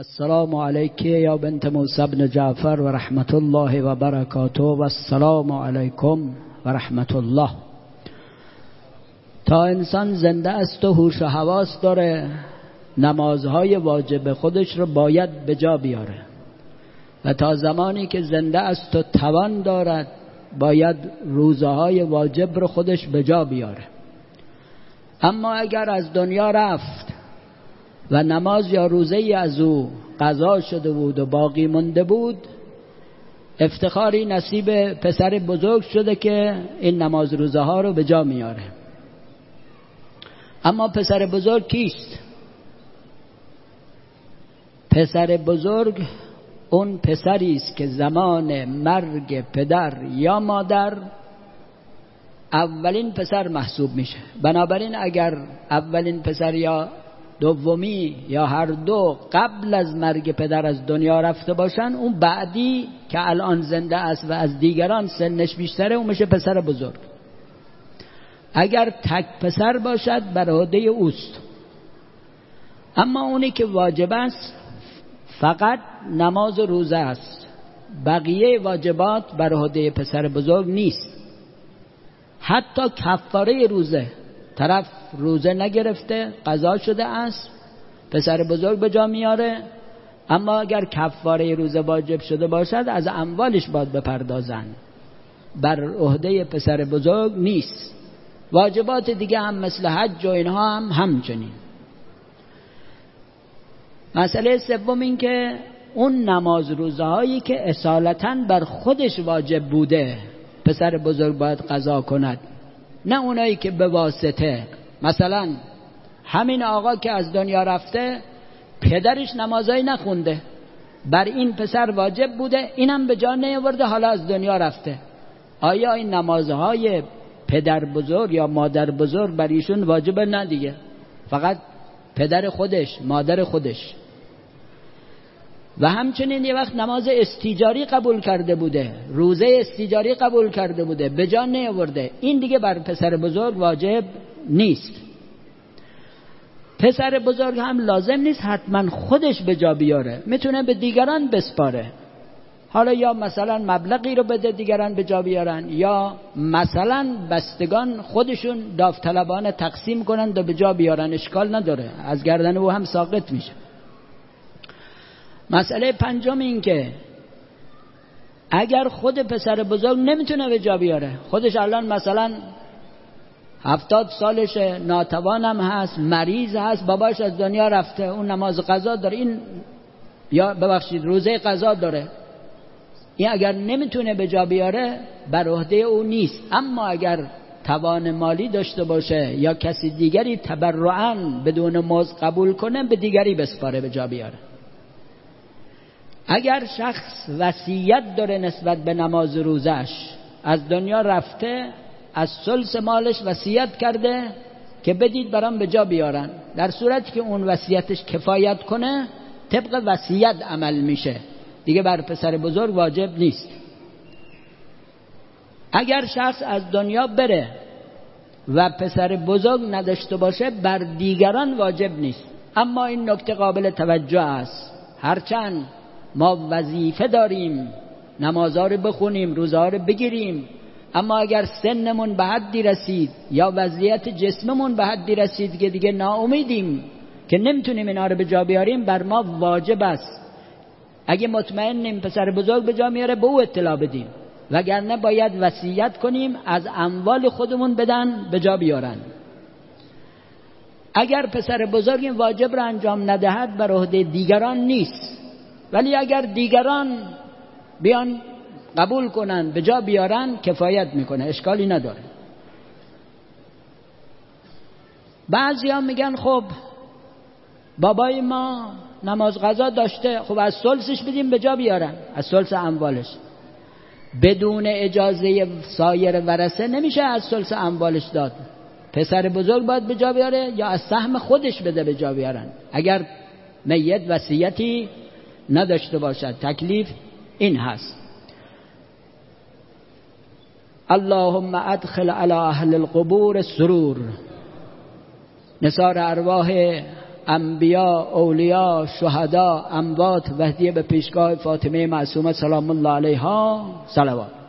السلام علیک یا بنت موسی بن جعفر و رحمت الله و برکاته و السلام علیکم و رحمت الله. تا انسان زنده است و هوش و حواس داره نمازهای واجب خودش رو باید به جا بیاره. و تا زمانی که زنده است و توان دارد باید روزهای واجب رو خودش به جا بیاره. اما اگر از دنیا رفت و نماز یا روزه ای از او قضا شده بود و باقی مونده بود. افتخاری نصیب پسر بزرگ شده که این نماز روزه ها رو به جا میاره. اما پسر بزرگ کیست؟ پسر بزرگ اون پسری است که زمان مرگ پدر یا مادر اولین پسر محسوب میشه. بنابراین اگر اولین پسر یا دومی یا هر دو قبل از مرگ پدر از دنیا رفته باشن اون بعدی که الان زنده است و از دیگران سنش بیشتره اون میشه پسر بزرگ. اگر تک پسر باشد بر عهده اوست. اما اونی که واجب است فقط نماز و روزه است. بقیه واجبات بر عهده پسر بزرگ نیست. حتی کفاره روزه طرف روزه نگرفته قضا شده است پسر بزرگ به جا میاره. اما اگر کفاره روزه واجب شده باشد از اموالش باید بپردازن. بر عهده پسر بزرگ نیست. واجبات دیگه هم مثل حج و اینها هم همچنین. مسئله سوم این که اون نماز روزه هایی که اصالتا بر خودش واجب بوده پسر بزرگ باید قضا کند. نه اونایی که به واسطه. مثلا همین آقا که از دنیا رفته پدرش نمازایی نخونده. بر این پسر واجب بوده اینم به جان نیاورده حالا از دنیا رفته. آیا این نمازهای پدر بزرگ یا مادر بزرگ بر ایشون واجب نه دیگه. فقط پدر خودش مادر خودش. و همچنین یه وقت نماز استیجاری قبول کرده بوده روزه استیجاری قبول کرده بوده به جان نیاورده. این دیگه بر پسر بزرگ واجب نیست. پسر بزرگ هم لازم نیست حتما خودش به جا بیاره می‌تونه به دیگران بسپاره. حالا یا مثلا مبلغی رو بده دیگران به جا بیارن یا مثلا بستگان خودشون داوطلبانه تقسیم کنند و به جا بیارن اشکال نداره. از گردن او هم ساقط میشه. مسئله پنجم این که اگر خود پسر بزرگ نمی‌تونه به جا بیاره خودش الان مثلا هفتاد سالش ناتوانم هست مریض هست باباش از دنیا رفته اون نماز قضا داره این یا ببخشید روزه قضا داره. این اگر نمی‌تونه به جا بیاره بر عهده او نیست. اما اگر توان مالی داشته باشه یا کسی دیگری تبرعا بدون موز قبول کنه به دیگری بسپاره به جا بیاره. اگر شخص وصیت داره نسبت به نماز روزش از دنیا رفته از سلس مالش وصیت کرده که بدید برام به جا بیارن. در صورتی که اون وصیتش کفایت کنه طبق وصیت عمل میشه. دیگه بر پسر بزرگ واجب نیست. اگر شخص از دنیا بره و پسر بزرگ نداشته باشه بر دیگران واجب نیست. اما این نکته قابل توجه است. هرچند ما وظیفه داریم نمازها رو بخونیم روزها رو بگیریم. اما اگر سنمون به حدی رسید یا وضعیت جسممون به حدی رسید که دیگه ناامیدیم که نمی‌تونیم اینا رو به جا بیاریم بر ما واجب است. اگه مطمئنیم پسر بزرگ به جا میاره به او اطلاع بدیم. وگرنه باید وصیت کنیم از اموال خودمون بدن به جا بیارن. اگر پسر بزرگ این واجب را انجام ندهد بر عهده دیگران نیست. ولی اگر دیگران بیان قبول کنن به جا بیارن کفایت می‌کنه اشکالی نداره. بعضی ها میگن خب بابای ما نماز غذا داشته خب از سلسش بدیم به جا بیارن. از سلس اموالش. بدون اجازه سایر ورسه نمیشه از سلس اموالش داد. پسر بزرگ باید به جا بیاره یا از سهم خودش بده به جا بیارن. اگر میت وصیتی نداشته باشد. تکلیف این هست. اللهم ادخل على اهل القبور سرور نصار ارواح انبیا اولیا شهدا اموات و هدیه به پیشگاه فاطمه معصومه سلام الله علیها صلوات.